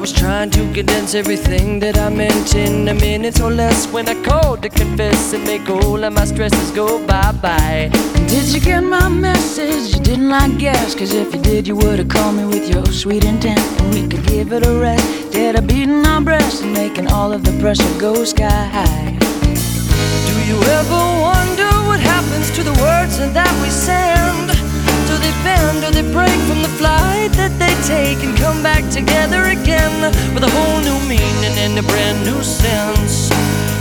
was trying to condense everything that I meant in a minute or less when I called to confess and make all of my stresses go bye bye. Did you get my message? You didn't, like guess. Cause if you did, you would've called me with your sweet intent. And we could give it a rest. Instead of beating our breasts and making all of the pressure go sky high. Do you ever wonder what happens to the words that we send? Back together again with a whole new meaning and a brand new sense?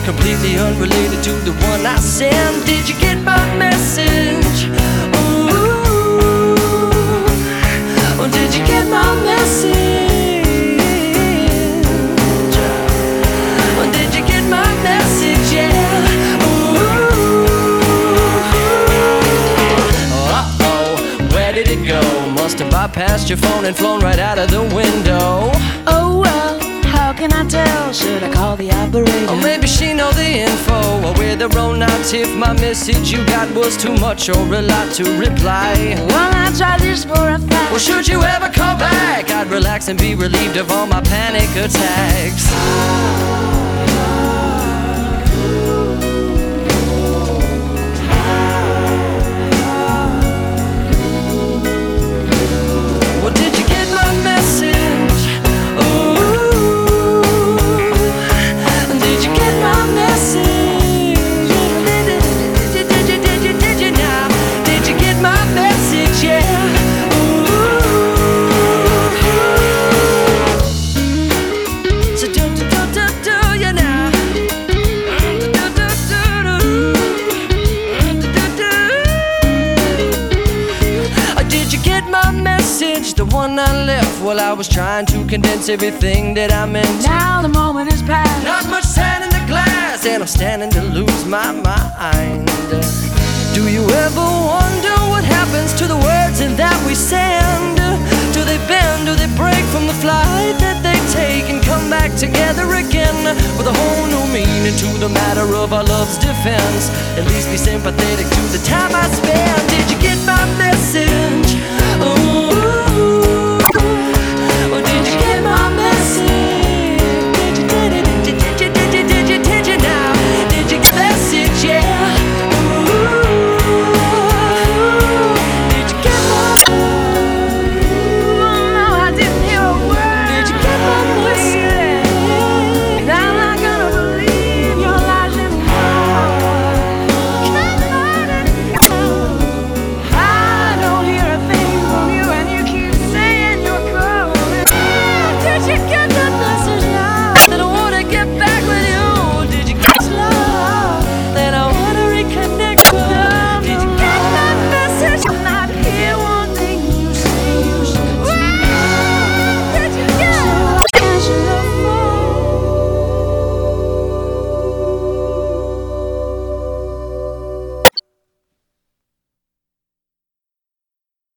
Completely unrelated to the one I sent. Did you get my message? Must have bypassed your phone and flown right out of the window. Oh well, how can I tell? Should I call the operator? Or maybe she know the info Or we're the wrong nights if my message you got was too much or a lot to reply Well, I tried this for a fact. Well, should you ever call back, I'd relax and be relieved of all my panic attacks one I left while I was trying to condense everything that I meant. Now the moment is past. Not much sand in the glass, and I'm standing to lose my mind. Do you ever wonder what happens to the words that we send? Do they bend, do they break from the flight that they take and come back together again with a whole new meaning to the matter of our love's defense? At least be sympathetic to the time I spent. Did you get my message? Ooh.